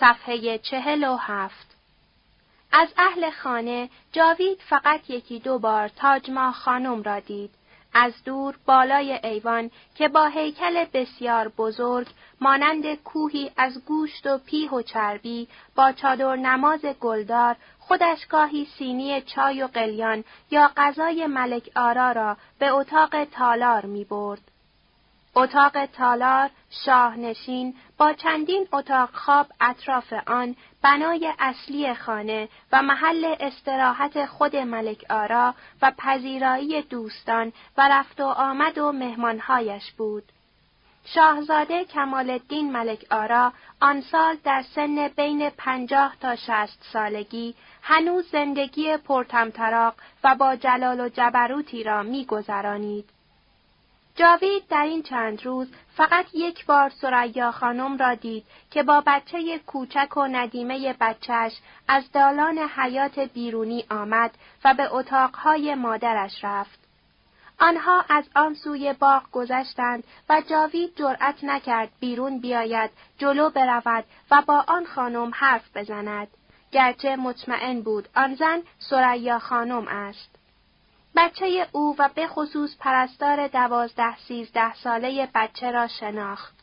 صفحه چهل و هفت از اهل خانه جاوید فقط یکی دو بار تاجما خانم را دید. از دور بالای ایوان که با هیکل بسیار بزرگ مانند کوهی از گوشت و پیه و چربی با چادر نماز گلدار خودش گاهی سینی چای و قلیان یا غذای ملک آرا را به اتاق تالار می برد. اتاق تالار شاهنشین با چندین اتاق خواب اطراف آن بنای اصلی خانه و محل استراحت خود ملک آرا و پذیرایی دوستان و رفت و آمد و مهمانهایش بود. شاهزاده کمال الدین ملک آرا آن سال در سن بین پنجاه تا شست سالگی هنوز زندگی پرتمطراق و با جلال و جبروتی را میگذرانید. جاوید در این چند روز فقط یک بار سریا خانم را دید که با بچه کوچک و ندیمه بچهش از دالان حیات بیرونی آمد و به اتاقهای مادرش رفت. آنها از آن سوی باغ گذشتند و جاوید جرأت نکرد بیرون بیاید، جلو برود و با آن خانم حرف بزند. گرچه مطمئن بود آن زن سریا خانم است. بچه او و به خصوص پرستار دوازده سیزده ساله بچه را شناخت.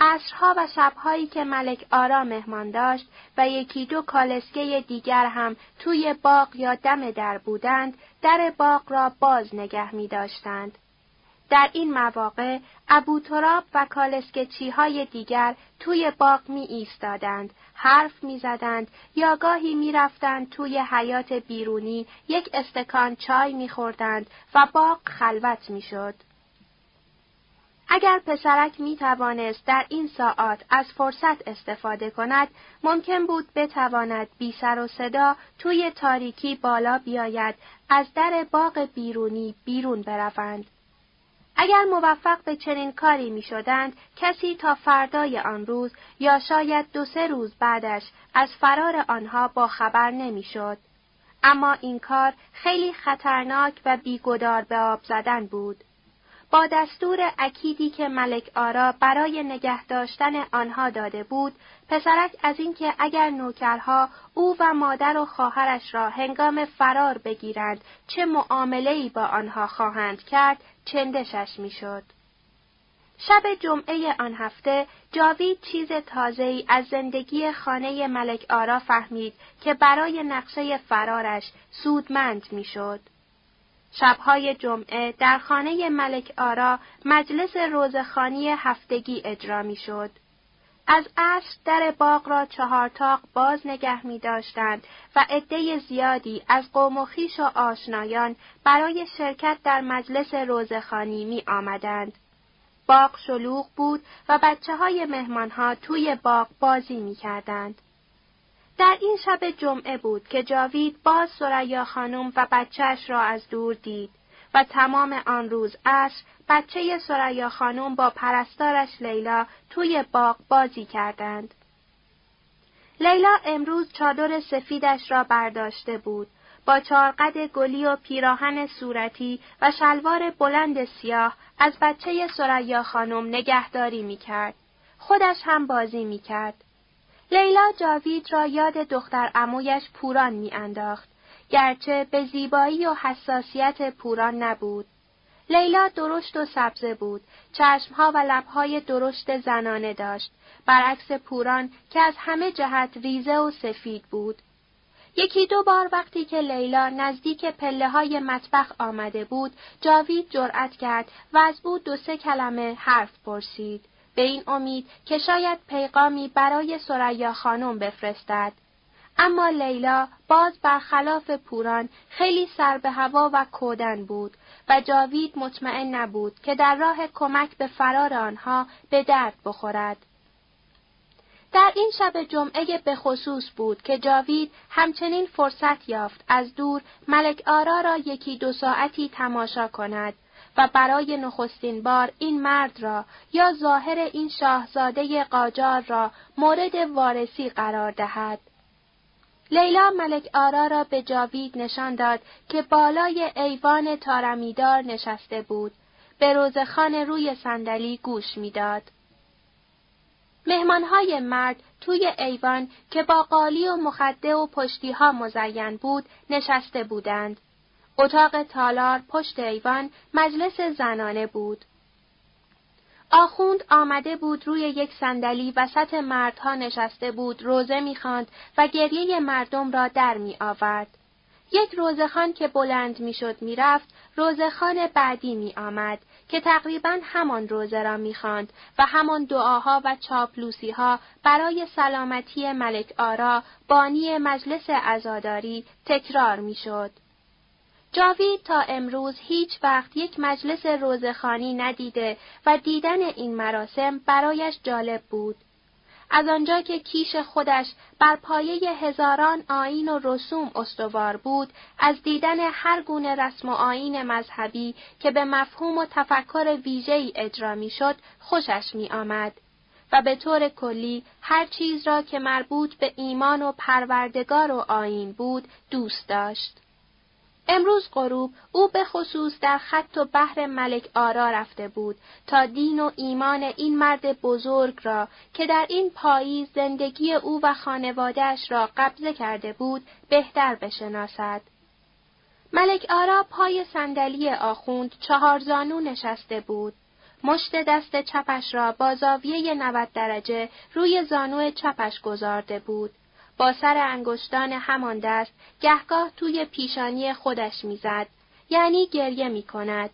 عصرها و شبهایی که ملک آرا مهمان داشت و یکی دو کالسکه دیگر هم توی باغ یا دم در بودند، در باغ را باز نگه می داشتند. در این مواقع ابو تراب و کالسکچی های دیگر توی باغ می ایستادند، حرف می زدند یا گاهی می رفتند توی حیات بیرونی یک استکان چای می خوردند و باغ خلوت می شد. اگر پسرک می توانست در این ساعات از فرصت استفاده کند، ممکن بود بتواند بی سر و صدا توی تاریکی بالا بیاید، از در باغ بیرونی بیرون بروند. اگر موفق به چنین کاری می شدند، کسی تا فردای آن روز یا شاید دو سه روز بعدش از فرار آنها با خبر نمی شد. اما این کار خیلی خطرناک و بیگدار به آب زدن بود. با دستور اکیدی که ملک آرا برای نگه داشتن آنها داده بود، پسرک از اینکه اگر نوکرها او و مادر و خواهرش را هنگام فرار بگیرند چه معامله‌ای با آنها خواهند کرد، چندشش می‌شد. شب جمعه آن هفته جاوید چیز تازه‌ای از زندگی خانه ملک آرا فهمید که برای نقشه فرارش سودمند می‌شد. شبهای جمعه در خانه ملک آرا مجلس روزخانی هفتگی اجرا می شد. از عصر در باغ را چهارتاق باز نگه می داشتند و عده زیادی از قوم و خیش و آشنایان برای شرکت در مجلس روزخانی می آمدند. باغ شلوغ بود و بچه های مهمان ها توی باغ بازی می کردند. در این شب جمعه بود که جاوید باز سریا خانم و بچهش را از دور دید و تمام آن روز عصر بچه سریا خانم با پرستارش لیلا توی باغ بازی کردند. لیلا امروز چادر سفیدش را برداشته بود. با چارقد گلی و پیراهن صورتی و شلوار بلند سیاه از بچه سریا خانم نگهداری می کرد. خودش هم بازی می کرد. لیلا جاوید را یاد دختر امویش پوران می انداخت. گرچه به زیبایی و حساسیت پوران نبود. لیلا درشت و سبزه بود، چشمها و لبهای درشت زنانه داشت، برعکس پوران که از همه جهت ریزه و سفید بود. یکی دو بار وقتی که لیلا نزدیک پله های مطبخ آمده بود، جاوید جرأت کرد و از او دو سه کلمه حرف پرسید. به این امید که شاید پیغامی برای سریا خانم بفرستد. اما لیلا باز برخلاف پوران خیلی سر به هوا و کودن بود و جاوید مطمئن نبود که در راه کمک به فرار آنها به درد بخورد. در این شب جمعه به خصوص بود که جاوید همچنین فرصت یافت از دور ملک آرا را یکی دو ساعتی تماشا کند و برای نخستین بار این مرد را یا ظاهر این شاهزاده قاجار را مورد وارسی قرار دهد. لیلا ملک آرا را به جاوید نشان داد که بالای ایوان تارمیدار نشسته بود. به روزخان روی صندلی گوش می‌داد. مهمانهای مرد توی ایوان که با قالی و مخده و پشتیها مزین بود نشسته بودند. اتاق تالار پشت ایوان مجلس زنانه بود. آخوند آمده بود روی یک صندلی وسط مردها نشسته بود روزه می‌خواند و گریه مردم را در می آورد. یک روزخان که بلند می‌شد می‌رفت روزخان بعدی می آمد که تقریبا همان روزه را می‌خواند و همان دعاها و چاپلوسیها برای سلامتی ملک آرا بانی مجلس عزاداری تکرار می‌شد. جاوید تا امروز هیچ وقت یک مجلس روزخانی ندیده و دیدن این مراسم برایش جالب بود. از آنجا که کیش خودش بر پایه هزاران آین و رسوم استوار بود، از دیدن هر گونه رسم و آین مذهبی که به مفهوم و تفکر ویژه‌ای اجرا می‌شد، خوشش می آمد. و به طور کلی هر چیز را که مربوط به ایمان و پروردگار و آین بود دوست داشت. امروز غروب او به خصوص در خط و بحر ملک آرا رفته بود تا دین و ایمان این مرد بزرگ را که در این پاییز زندگی او و خانوادهش را قبضه کرده بود بهتر بشناسد. ملک آرا پای صندلی آخوند چهار زانو نشسته بود. مشت دست چپش را با زاویه 90 درجه روی زانو چپش گذارده بود با سر انگشتان همان دست گهگاه توی پیشانی خودش می‌زد یعنی گریه می کند.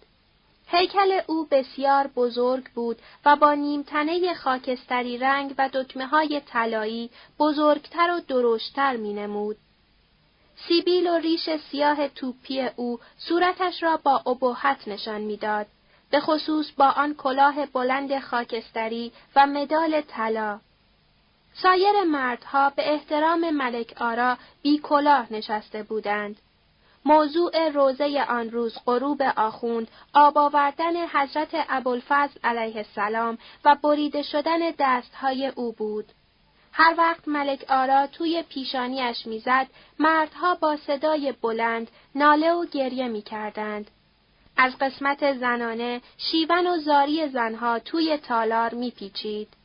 هیکل او بسیار بزرگ بود و با نیمتنه خاکستری رنگ و دکمه های طلایی بزرگتر و درشتر می نمود. سیبیل و ریش سیاه توپی او صورتش را با ابهت نشان می‌داد. به خصوص با آن کلاه بلند خاکستری و مدال طلا. سایر مردها به احترام ملک آرا بی کلاه نشسته بودند. موضوع روزه آن روز غروب آخوند آب آوردن حضرت ابوالفضل علیه السلام و بریده شدن دستهای او بود. هر وقت ملک آرا توی پیشانیش می‌زد، مردها با صدای بلند ناله و گریه می‌کردند. از قسمت زنانه شیون و زاری زنها توی تالار میپیچید.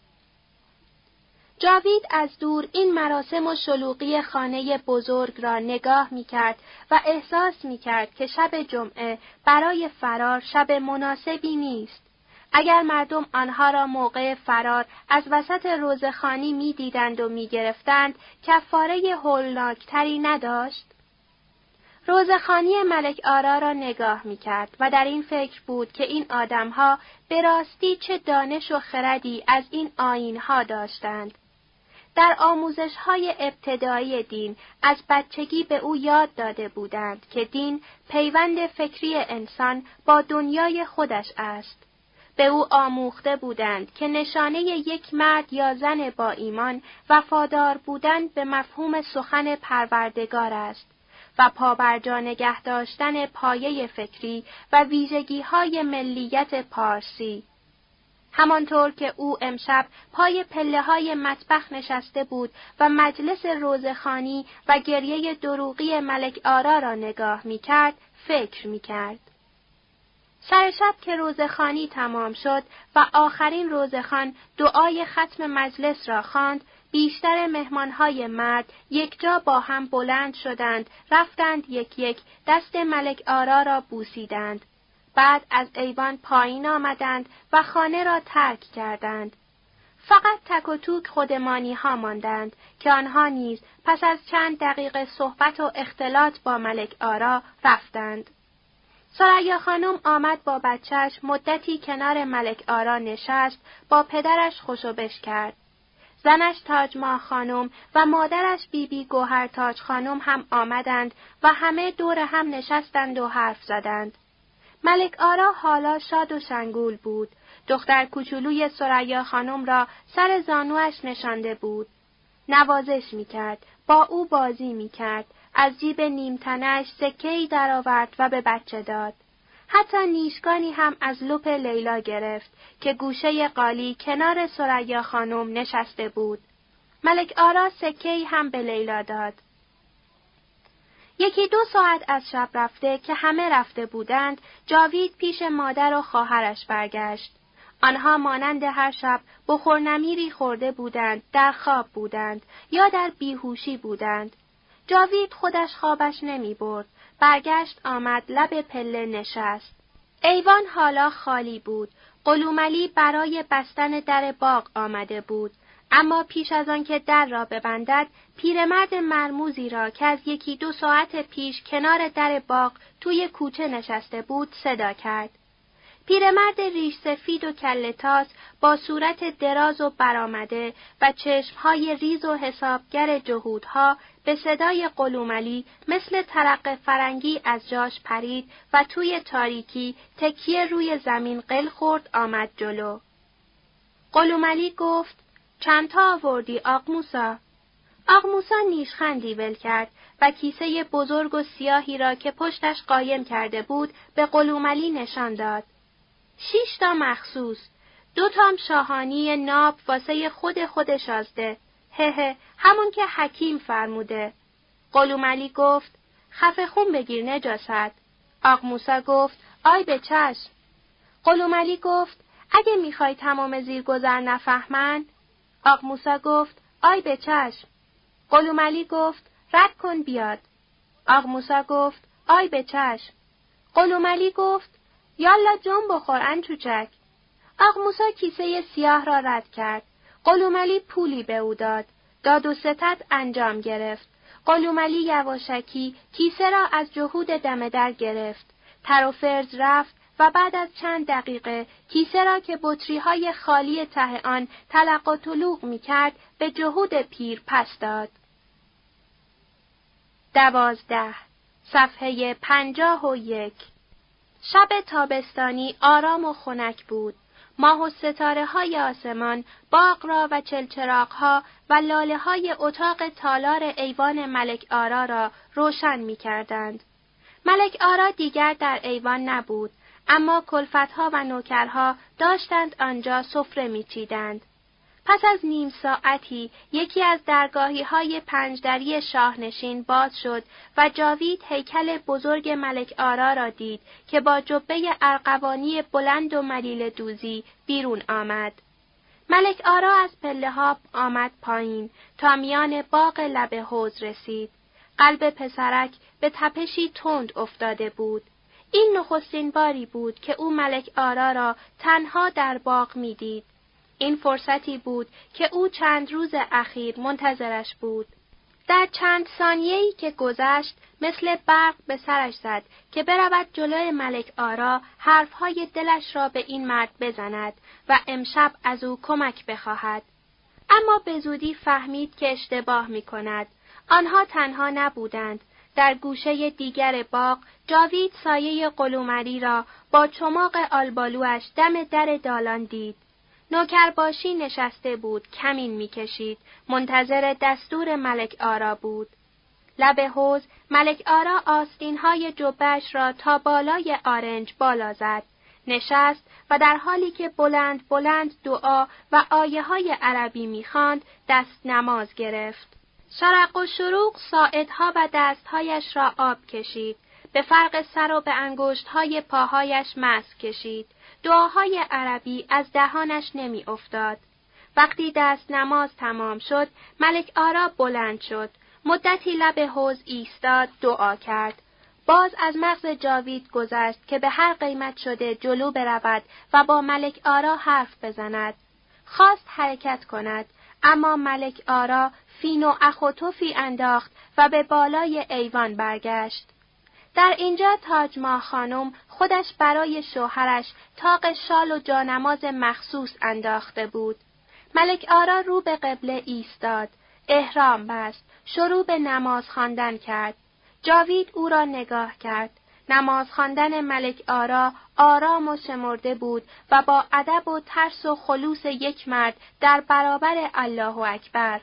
جاوید از دور این مراسم و شلوغی خانه بزرگ را نگاه می کرد و احساس می کرد که شب جمعه برای فرار شب مناسبی نیست. اگر مردم آنها را موقع فرار از وسط روزخانی می دیدند و می گرفتند کفاره هولناکتری نداشت؟ روزخانی ملک آرا را نگاه می کرد و در این فکر بود که این آدمها به راستی چه دانش و خردی از این آینها داشتند. در آموزش های ابتدایی دین از بچگی به او یاد داده بودند که دین پیوند فکری انسان با دنیای خودش است. به او آموخته بودند که نشانه یک مرد یا زن با ایمان وفادار بودن به مفهوم سخن پروردگار است و پابرجا نگه داشتن پایه فکری و ویژگی های ملیت پارسی. همانطور که او امشب پای پله های مطبخ نشسته بود و مجلس روزخانی و گریه دروغی ملک آرا را نگاه می کرد، فکر می کرد. سر شب که روزخانی تمام شد و آخرین روزخان دعای ختم مجلس را خواند، بیشتر مهمانهای مرد یک جا با هم بلند شدند، رفتند یک یک دست ملک آرا را بوسیدند. بعد از ایوان پایین آمدند و خانه را ترک کردند. فقط تک و توک خودمانی ها ماندند که آنها نیز پس از چند دقیقه صحبت و اختلاط با ملک آرا رفتند. سریا خانم آمد با بچهش مدتی کنار ملک آرا نشست با پدرش خوشوبش کرد. زنش تاج ماه خانم و مادرش بیبی بی گوهر تاج خانم هم آمدند و همه دور هم نشستند و حرف زدند. ملک آرا حالا شاد و شنگول بود. دختر کوچولوی سریا خانم را سر زانوش نشانده بود. نوازش می‌کرد، با او بازی می‌کرد، از جیب نیمتنش سکهی درآورد و به بچه داد. حتی نیشگانی هم از لوپ لیلا گرفت که گوشه قالی کنار سریا خانم نشسته بود. ملک آرا سکهی هم به لیلا داد. یکی دو ساعت از شب رفته که همه رفته بودند، جاوید پیش مادر و خواهرش برگشت. آنها مانند هر شب بخورنمیری خورده بودند، در خواب بودند یا در بیهوشی بودند. جاوید خودش خوابش نمی برد. برگشت آمد لب پله نشست. ایوان حالا خالی بود. قلوملی برای بستن در باغ آمده بود. اما پیش از آنکه در را ببندد پیرمرد مرموزی را که از یکی دو ساعت پیش کنار در باغ توی کوچه نشسته بود صدا کرد. پیرمرد ریش سفید و کلتاس با صورت دراز و برآمده و چشمهای ریز و حسابگر جهودها به صدای قلوملی مثل ترق فرنگی از جاش پرید و توی تاریکی تکیه روی زمین قل خورد آمد جلو. قلوملی گفت چند تا آوردی آقموسا؟ آقموسا نیشخندی ول کرد و کیسه بزرگ و سیاهی را که پشتش قایم کرده بود به قلوملی نشان داد. شیش تا مخصوص، دو تام شاهانی ناب واسه خود خود شازده. هه همون که حکیم فرموده. قلوملی گفت خفه خون بگیر نجاست. آقموسا گفت آی به چشم. قلوملی گفت اگه می‌خوای تمام زیرگذر نفهمن آقموسا گفت آی به چشم. قلوملی گفت رد کن بیاد. آقموسا گفت آی به چشم. قلوملی گفت یالا جون بخور انچوچک. آقموسا کیسه سیاه را رد کرد. قلوملی پولی به او داد. داد و ستد انجام گرفت. قلوملی یواشکی کیسه را از جهود دم در گرفت. تر و فرز رفت و بعد از چند دقیقه کیسه را که بطری های خالی ته آن تلق و طلوق می کرد به جهود پیر پس داد. دوازده صفحه پنجاه و یک شب تابستانی آرام و خنک بود. ماه و ستاره های آسمان باغ را و چلچراغ ها و لاله های اتاق تالار ایوان ملک آرا را روشن می کردند. ملک آرا دیگر در ایوان نبود اما کلفتها و نوکرها داشتند آنجا سفره میچیدند. پس از نیم ساعتی یکی از درگاهی های پنجدری شاهنشین باز شد و جاوید هیکل بزرگ ملک آرا را دید که با جبه ارقوانی بلند و ملیل دوزی بیرون آمد. ملک آرا از پله ها آمد پایین تا میان باغ لب حوز رسید. قلب پسرک به تپشی تند افتاده بود. این نخستین باری بود که او ملک آرا را تنها در باغ می‌دید. این فرصتی بود که او چند روز اخیر منتظرش بود. در چند ثانیه‌ای که گذشت مثل برق به سرش زد که برود جلوی ملک آرا حرفهای دلش را به این مرد بزند و امشب از او کمک بخواهد. اما به زودی فهمید که اشتباه می کند. آنها تنها نبودند در گوشه دیگر باغ جاوید سایه قلومری را با چماق آلبالوش دم در دالان دید. نوکرباشی نشسته بود، کمین می‌کشید، منتظر دستور ملک آرا بود. لب حوز ملک آرا آستینهای جبهش را تا بالای آرنج بالا زد. نشست و در حالی که بلند بلند دعا و آیه های عربی می‌خواند دست نماز گرفت. شرق و شروق ساعدها و دستهایش را آب کشید. به فرق سر و به انگشتهای پاهایش مس کشید. دعاهای عربی از دهانش نمی افتاد. وقتی دست نماز تمام شد، ملک آرا بلند شد. مدتی لب حوز ایستاد دعا کرد. باز از مغز جاوید گذشت که به هر قیمت شده جلو برود و با ملک آرا حرف بزند. خواست حرکت کند، اما ملک آرا فین و اخوتوفی انداخت و به بالای ایوان برگشت. در اینجا تاجما خانم خودش برای شوهرش تاق شال و جانماز مخصوص انداخته بود. ملک آرا رو به قبله ایستاد. احرام بست. شروع به نماز خواندن کرد. جاوید او را نگاه کرد. نماز خواندن ملک آرا آرام و شمرده بود و با ادب و ترس و خلوص یک مرد در برابر الله اکبر.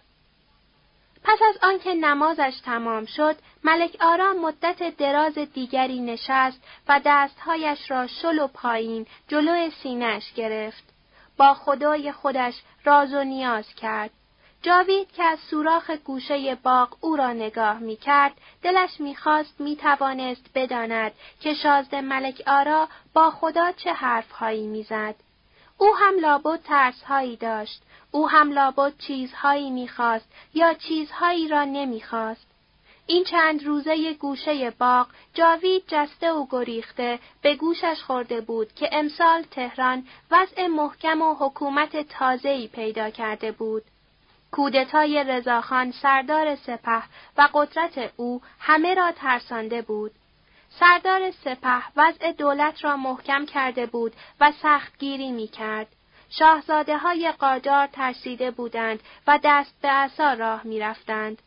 پس از آنکه نمازش تمام شد، ملک آرا مدت دراز دیگری نشست و دستهایش را شل و پایین جلو سینهش گرفت. با خدای خودش راز و نیاز کرد. جاوید که از سوراخ گوشه باغ او را نگاه می کرد، دلش می‌خواست می توانست بداند که شازده ملک آرا با خدا چه حرفهایی می‌زد. او هم لابد ترسهایی داشت. او هم لابد چیزهایی می‌خواست یا چیزهایی را نمی‌خواست. این چند روزه گوشه باغ جاوید جسته و گریخته به گوشش خورده بود که امسال تهران وضع محکم و حکومت تازه‌ای پیدا کرده بود. کودتای رضاخان سردار سپه و قدرت او همه را ترسانده بود. سردار سپه وضع دولت را محکم کرده بود و سختگیری می کرد. شاهزاده های قاجار ترسیده بودند و دست به عصا راه می رفتند.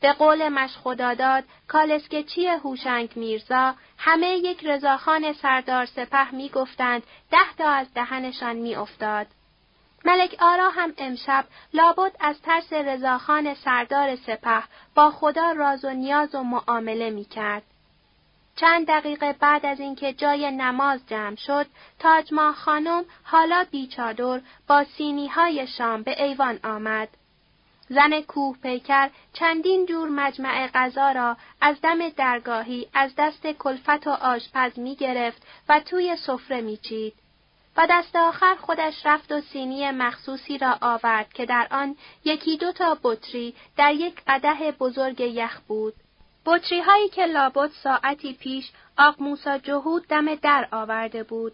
به قول مشخداداد کالسکچی هوشنگ میرزا همه یک رضاخان سردار سپه می گفتند ده تا از دهنشان می افتاد. ملک آرا هم امشب لابد از ترس رضاخان سردار سپه با خدا راز و نیاز و معامله می کرد. چند دقیقه بعد از اینکه جای نماز جمع شد، تاجما خانم حالا بیچادر با سینی های شام به ایوان آمد. زن کوه پیکر چندین جور مجمع غذا را از دم درگاهی از دست کلفت و آشپز می گرفت و توی سفره می چید. و دست آخر خودش رفت و سینی مخصوصی را آورد که در آن یکی دو تا بطری در یک قده بزرگ یخ بود. بطری هایی که لابد ساعتی پیش آق موسا جهود دم در آورده بود.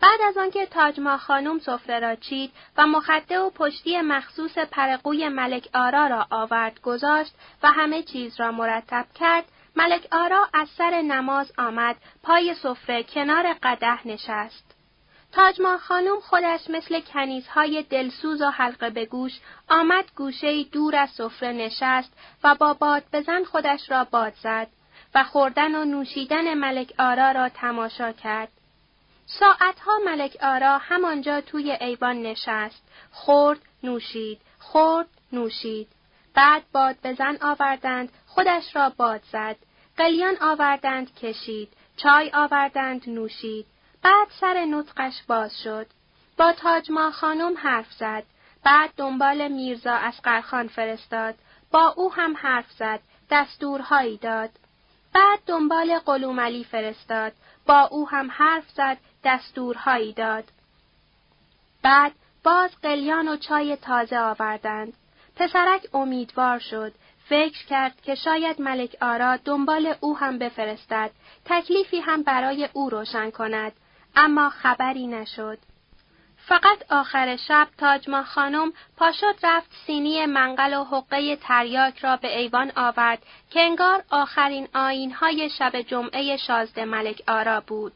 بعد از آنکه تاجما خانم سفره را چید و مخده و پشتی مخصوص پرقوی ملک آرا را آورد گذاشت و همه چیز را مرتب کرد، ملک آرا از سر نماز آمد پای سفره کنار قده نشست. تاجما خانم خودش مثل کنیزهای دلسوز و حلقه به گوش آمد گوشه دور از سفره نشست و با باد بزن خودش را باد زد و خوردن و نوشیدن ملک آرا را تماشا کرد. ساعتها ملک آرا همانجا توی ایوان نشست، خورد، نوشید، خورد، نوشید. بعد باد بزن آوردند، خودش را باد زد. قلیان آوردند کشید، چای آوردند نوشید. بعد سر نطقش باز شد. با تاجما خانم حرف زد. بعد دنبال میرزا از قرخان فرستاد. با او هم حرف زد. دستورهایی داد. بعد دنبال قلوملی فرستاد. با او هم حرف زد. دستورهایی داد. بعد باز قلیان و چای تازه آوردند. پسرک امیدوار شد. فکر کرد که شاید ملک آرا دنبال او هم بفرستد. تکلیفی هم برای او روشن کند. اما خبری نشد. فقط آخر شب تاجما خانم پاشد رفت سینی منقل و حقه تریاک را به ایوان آورد که انگار آخرین آینهای شب جمعه شازده ملک آرا بود.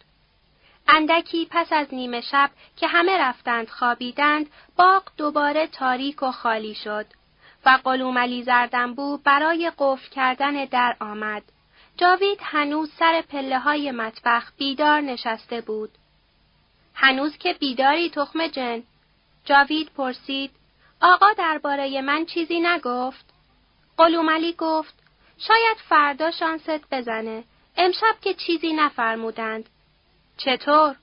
اندکی پس از نیمه شب که همه رفتند خوابیدند، باغ دوباره تاریک و خالی شد و قلوملی زردنبو برای قفل کردن در آمد. جاوید هنوز سر پله های مطبخ بیدار نشسته بود. هنوز که بیداری تخم جن. جاوید پرسید آقا درباره من چیزی نگفت؟ قلوملی گفت شاید فردا شانست بزنه. امشب که چیزی نفرمودند. چطور؟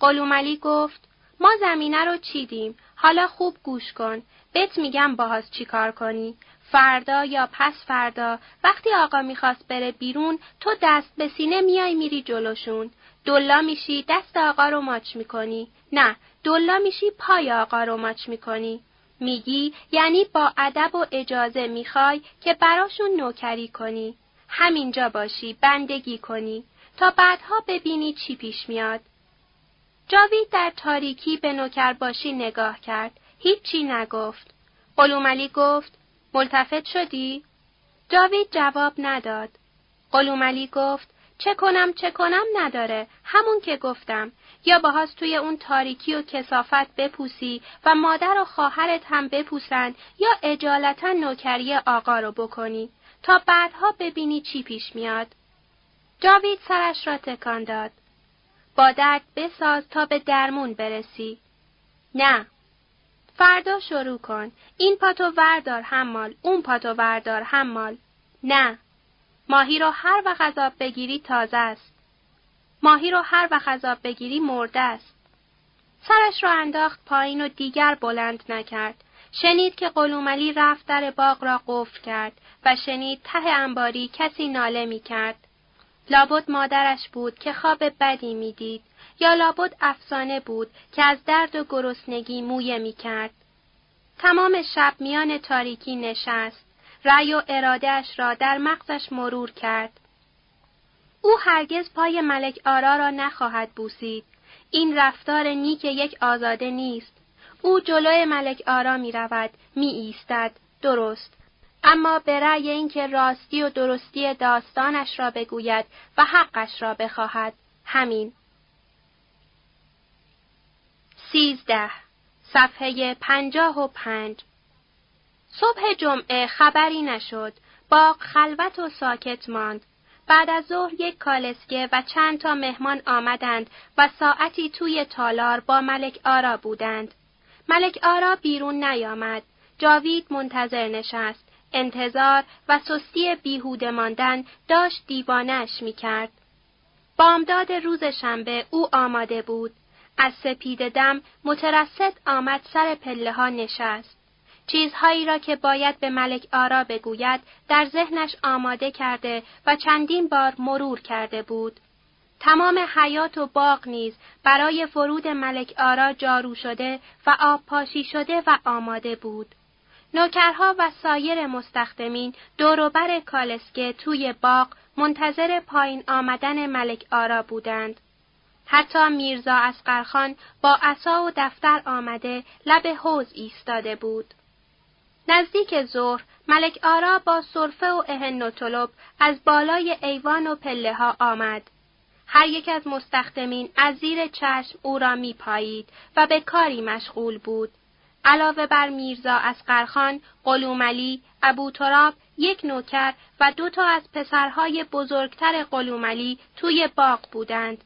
قلوملی گفت ما زمینه رو چیدیم. حالا خوب گوش کن. بهت میگم باهاش چی کار کنی. فردا یا پس فردا وقتی آقا می‌خواست بره بیرون تو دست به سینه میای میری جلوشون. دلا میشی دست آقا رو ماچ می‌کنی. نه دلا میشی پای آقا رو ماچ می‌کنی. میگی یعنی با ادب و اجازه می‌خوای که براشون نوکری کنی. همینجا باشی بندگی کنی. تا بعدها ببینی چی پیش میاد. جاوید در تاریکی به نوکر باشی نگاه کرد. هیچی نگفت. قلوملی گفت ملتفت شدی؟ جاوید جواب نداد. قلوملی گفت چه کنم چه کنم نداره همون که گفتم یا باهاش توی اون تاریکی و کسافت بپوسی و مادر و خواهرت هم بپوسند یا اجالتا نوکری آقا رو بکنی تا بعدها ببینی چی پیش میاد. جاوید سرش را تکان داد. با درد بساز تا به درمون برسی. نه. فردا شروع کن. این پاتو وردار هممال. اون پاتو وردار هممال. نه. ماهی رو هر وقت غذاب بگیری تازه است. ماهی رو هر وقت غذاب بگیری مرده است. سرش را انداخت پایین و دیگر بلند نکرد. شنید که قلوملی رفت در باغ را قفل کرد و شنید ته انباری کسی ناله می کرد. لابد مادرش بود که خواب بدی می‌دید یا لابد افسانه بود که از درد و گرسنگی مویه می کرد. تمام شب میان تاریکی نشست. رأی و ارادهش را در مغزش مرور کرد. او هرگز پای ملک آرا را نخواهد بوسید. این رفتار نیک یک آزاده نیست. او جلوی ملک آرا می رود، می ایستد، درست. اما به رأی اینکه راستی و درستی داستانش را بگوید و حقش را بخواهد، همین. سیزده صفحه پنجاه و پنج صبح جمعه خبری نشد. باغ خلوت و ساکت ماند. بعد از ظهر یک کالسکه و چند تا مهمان آمدند و ساعتی توی تالار با ملک آرا بودند. ملک آرا بیرون نیامد. جاوید منتظر نشست. انتظار و سستی بیهوده ماندن داشت دیوانش می کرد. بامداد روز شنبه او آماده بود. از سپید دم مترصد آمد سر پله ها نشست. چیزهایی را که باید به ملک آرا بگوید در ذهنش آماده کرده و چندین بار مرور کرده بود. تمام حیات و باغ نیز برای فرود ملک آرا جارو شده و آب پاشی شده و آماده بود. نوکرها و سایر مستخدمین دوروبر کالسکه توی باغ منتظر پایین آمدن ملک آرا بودند. حتی میرزا اسقرخان با عصا و دفتر آمده لب حوز ایستاده بود. نزدیک ظهر ملک آرا با صرفه و اهن و طلب از بالای ایوان و پله ها آمد. هر یک از مستخدمین از زیر چشم او را می پایید و به کاری مشغول بود. علاوه بر میرزا اسقرخان، قلوملی، ابو تراب، یک نوکر و دو تا از پسرهای بزرگتر قلوملی توی باغ بودند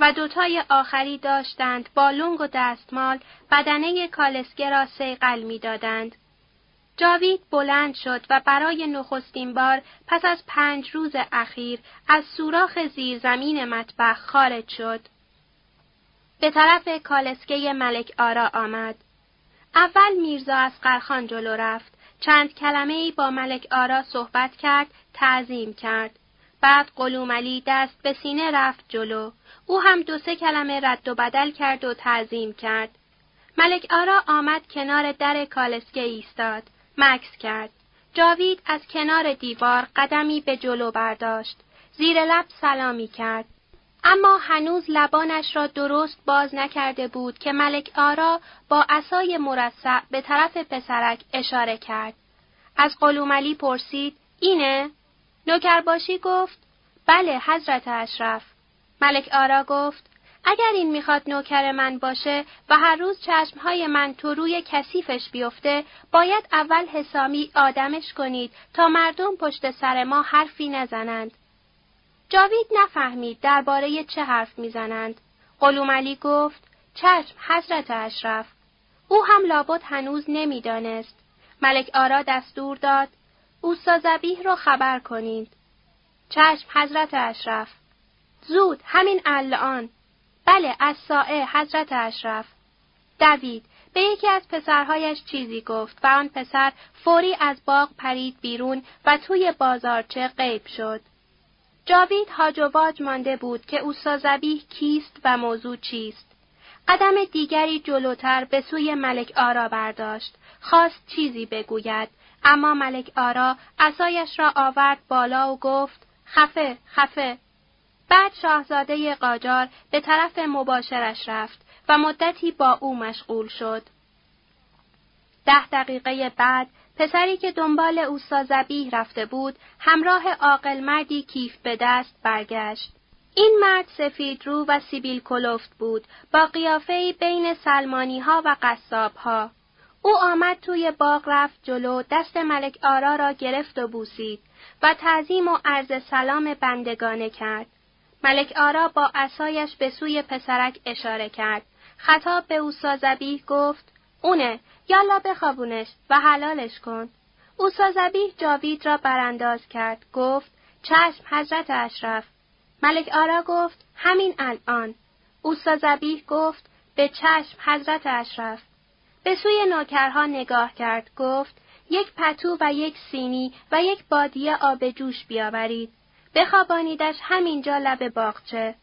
و دوتای آخری داشتند با لنگ و دستمال بدنه کالسکه را سیقل می‌دادند. جاوید بلند شد و برای نخستین بار پس از پنج روز اخیر از سوراخ زیرزمین مطبخ خارج شد. به طرف کالسکه ملک آرا آمد. اول میرزا از قرخان جلو رفت. چند کلمه ای با ملک آرا صحبت کرد، تعظیم کرد. بعد قلوملی دست به سینه رفت جلو. او هم دو سه کلمه رد و بدل کرد و تعظیم کرد. ملک آرا آمد کنار در کالسکه ایستاد. مکس کرد. جاوید از کنار دیوار قدمی به جلو برداشت. زیر لب سلامی کرد. اما هنوز لبانش را درست باز نکرده بود که ملک آرا با عصای مرصع به طرف پسرک اشاره کرد. از قلوملی پرسید اینه؟ نوکرباشی گفت بله حضرت اشرف. ملک آرا گفت اگر این می‌خواد نوکر من باشه و هر روز چشمهای من تو روی کثیفش بیفته باید اول حسامی آدمش کنید تا مردم پشت سر ما حرفی نزنند. جاوید نفهمید درباره چه حرف می‌زنند. قلوملی گفت چشم حضرت اشرف. او هم لابد هنوز نمی‌دانست. ملک آرا دستور داد اوستا زبیح رو خبر کنید. چشم حضرت اشرف. زود همین الان. بله از سائه حضرت اشرف. دوید به یکی از پسرهایش چیزی گفت و آن پسر فوری از باغ پرید بیرون و توی بازارچه غیب شد. جاوید هاج و واج مانده بود که اوستازبیه کیست و موضوع چیست. قدم دیگری جلوتر به سوی ملک آرا برداشت. خواست چیزی بگوید، اما ملک آرا اسایش را آورد بالا و گفت خفه، خفه. بعد شاهزاده قاجار به طرف مباشرش رفت و مدتی با او مشغول شد. ده دقیقه بعد پسری که دنبال اوستا زبیه رفته بود همراه عاقل مردی کیف به دست برگشت. این مرد سفید رو و سیبیل کلفت بود با قیافه بین سلمانی ها و قصاب ها. او آمد توی باغ رفت جلو دست ملک آرا را گرفت و بوسید و تعظیم و عرض سلام بندگانه کرد. ملک آرا با عصایش به سوی پسرک اشاره کرد. خطاب به او سازبیه گفت اونه یالا بخوابونش و حلالش کن. او سازبیه جاوید را برانداز کرد. گفت چشم حضرت اشرف. ملک آرا گفت همین الان. او سازبیه گفت به چشم حضرت اشرف. به سوی نوکرها نگاه کرد. گفت یک پتو و یک سینی و یک بادیه آب جوش بیاورید. بخوابانیدش همینجا لب باغچه.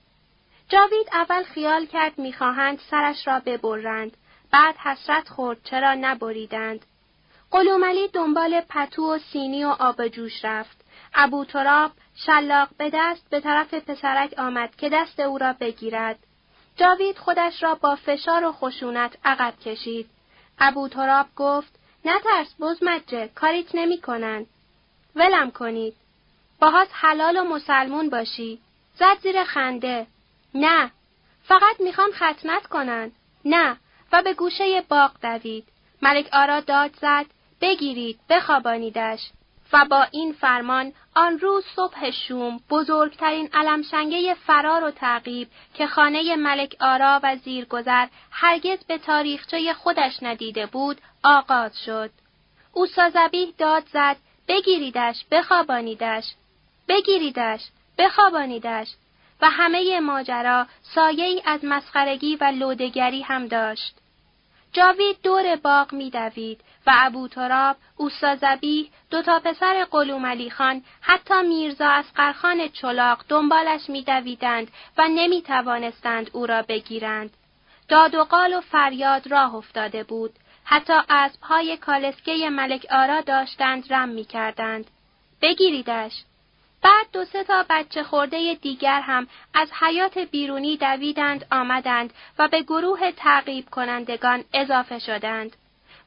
جاوید اول خیال کرد می‌خواهند سرش را ببرند بعد حسرت خورد چرا نبریدند قلوملی دنبال پتو و سینی و آب جوش رفت ابو تراب شلاق به دست به طرف پسرک آمد که دست او را بگیرد جاوید خودش را با فشار و خشونت عقب کشید ابو تراب گفت نترس بزمجه کاریت نمی کنند. ولم کنید. باهات حلال و مسلمون باشی. زد زیر خنده. نه. فقط می‌خوان ختمت کنند. نه. و به گوشه باغ دوید. ملک آرا داد زد. بگیرید. بخوابانیدش. و با این فرمان آن روز صبح شوم بزرگترین علمشنگه فرار و تعقیب که خانه ملک آرا و زیرگذر هرگز به تاریخچه خودش ندیده بود آغاز شد. او سازبیه داد زد بگیریدش بخوابانیدش بگیریدش بخوابانیدش و همه ماجرا سایه ای از مسخرگی و لودگری هم داشت. جاوید دور باغ میدوید و ابو تراب، اوسا زبیح، دو تا پسر قلوم علی خان، حتی میرزا از قرخان چلاق دنبالش میدویدند و نمی توانستند او را بگیرند. داد و قال و فریاد راه افتاده بود. حتی اسبهای کالسکه ملک آرا داشتند رم می کردند. بگیریدش. بعد دو سه تا بچه خورده دیگر هم از حیات بیرونی دویدند آمدند و به گروه تعقیب کنندگان اضافه شدند.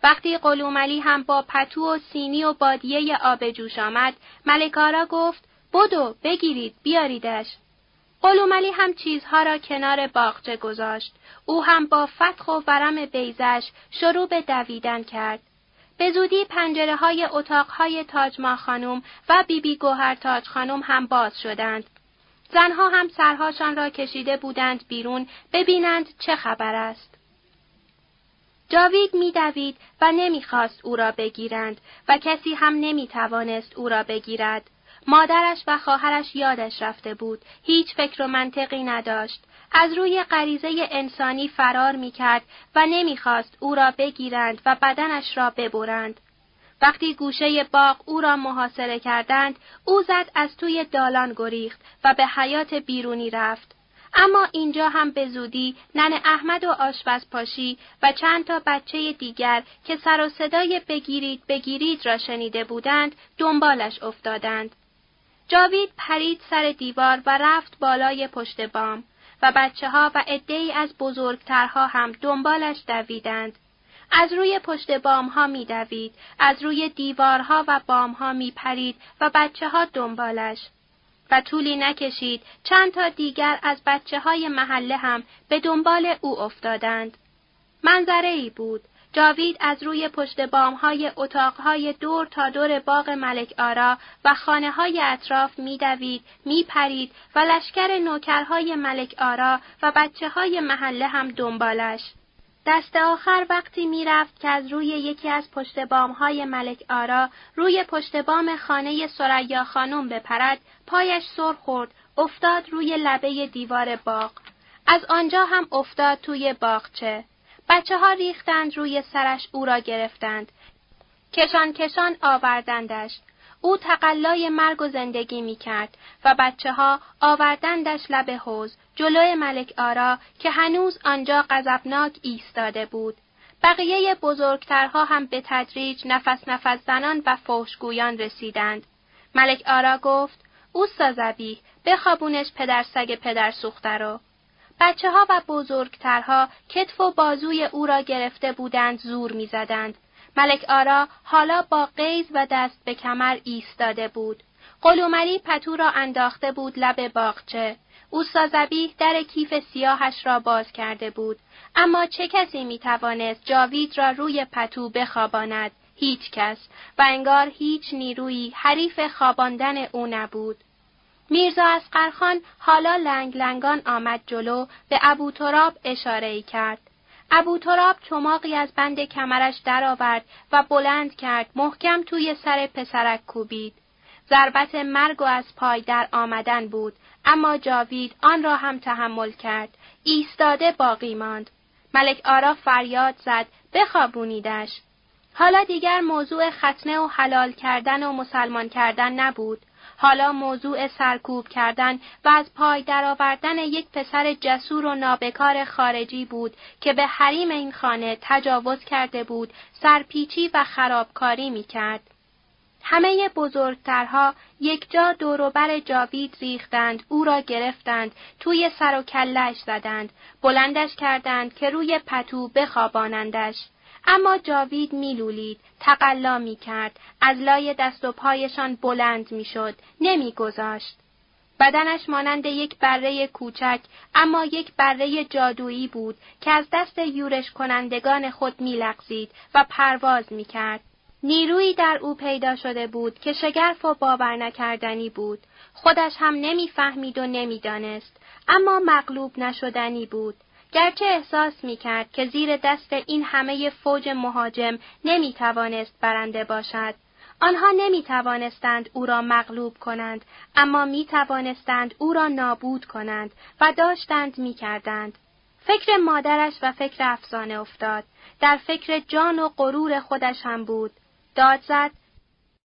وقتی قلوملی هم با پتو و سینی و بادیه آب جوش آمد، ملکارا گفت بدو بگیرید بیاریدش. قلوملی هم چیزها را کنار باغچه گذاشت. او هم با فتخ و ورم بیزش شروع به دویدن کرد. به زودی پنجره های اتاق های تاجما خانم و بیبی بی گوهر تاج خانم هم باز شدند. زنها هم سرهاشان را کشیده بودند بیرون ببینند چه خبر است. جاوید میدوید و نمی‌خواست او را بگیرند و کسی هم نمی‌توانست او را بگیرد. مادرش و خواهرش یادش رفته بود. هیچ فکر و منطقی نداشت. از روی غریزه انسانی فرار می‌کرد و نمی‌خواست او را بگیرند و بدنش را ببرند. وقتی گوشه باغ او را محاصره کردند، او زد از توی دالان گریخت و به حیات بیرونی رفت. اما اینجا هم به زودی نن احمد و آشپز پاشی و چند تا بچه دیگر که سر و صدای بگیرید بگیرید را شنیده بودند دنبالش افتادند. جاوید پرید سر دیوار و رفت بالای پشت بام و بچه ها و ای از بزرگترها هم دنبالش دویدند. از روی پشت بام ها می دوید، از روی دیوارها و بام ها می پرید و بچه ها دنبالش. و طولی نکشید چند تا دیگر از بچه های محله هم به دنبال او افتادند. منظره ای بود. جاوید از روی پشت بام های اتاق های دور تا دور باغ ملک آرا و خانه های اطراف میدوید، میپرید و لشکر نوکرهای ملک آرا و بچه های محله هم دنبالش. دست آخر وقتی می‌رفت که از روی یکی از پشت بام های ملک آرا روی پشت بام خانه سریا خانم بپرد پایش سر خورد افتاد روی لبه دیوار باغ از آنجا هم افتاد توی باغچه بچه ها ریختند روی سرش او را گرفتند کشان کشان آوردندش او تقلای مرگ و زندگی می کرد و بچه ها آوردندش لب حوز جلوی ملک آرا که هنوز آنجا غضبناک ایستاده بود. بقیه بزرگترها هم به تدریج نفس نفس زنان و فوشگویان رسیدند. ملک آرا گفت اوستا زبی بخوابونش پدر سگ پدر سوخته رو. بچه ها و بزرگترها کتف و بازوی او را گرفته بودند زور می‌زدند. ملک آرا حالا با قیز و دست به کمر ایستاده بود. قلومری پتو را انداخته بود لب باغچه. او سازبیه در کیف سیاهش را باز کرده بود. اما چه کسی می توانست جاوید را روی پتو بخواباند؟ هیچ کس و انگار هیچ نیرویی حریف خواباندن او نبود. میرزا از قرخان حالا لنگ لنگان آمد جلو به ابو تراب اشاره کرد. ابو تراب چماقی از بند کمرش درآورد و بلند کرد محکم توی سر پسرک کوبید. ضربت مرگ و از پای در آمدن بود اما جاوید آن را هم تحمل کرد ایستاده باقی ماند ملک آرا فریاد زد بخوابونیدش حالا دیگر موضوع ختنه و حلال کردن و مسلمان کردن نبود حالا موضوع سرکوب کردن و از پای درآوردن یک پسر جسور و نابکار خارجی بود که به حریم این خانه تجاوز کرده بود، سرپیچی و خرابکاری می کرد. همه بزرگترها یک جا دوروبر جاوید ریختند، او را گرفتند، توی سر و کلش زدند، بلندش کردند که روی پتو بخوابانندش. اما جاوید میلولید، تقلا می کرد، از لای دست و پایشان بلند می‌شد، نمیگذاشت. بدنش مانند یک بره کوچک اما یک بره جادویی بود که از دست یورش کنندگان خود میلغزید و پرواز می‌کرد. نیرویی در او پیدا شده بود که شگرف و باور نکردنی بود. خودش هم نمی‌فهمید و نمی‌دانست، اما مغلوب نشدنی بود. گرچه احساس می کرد که زیر دست این همه فوج مهاجم نمی توانست برنده باشد. آنها نمی توانستند او را مغلوب کنند، اما می توانستند او را نابود کنند و داشتند می کردند. فکر مادرش و فکر افسانه افتاد. در فکر جان و غرور خودش هم بود. داد زد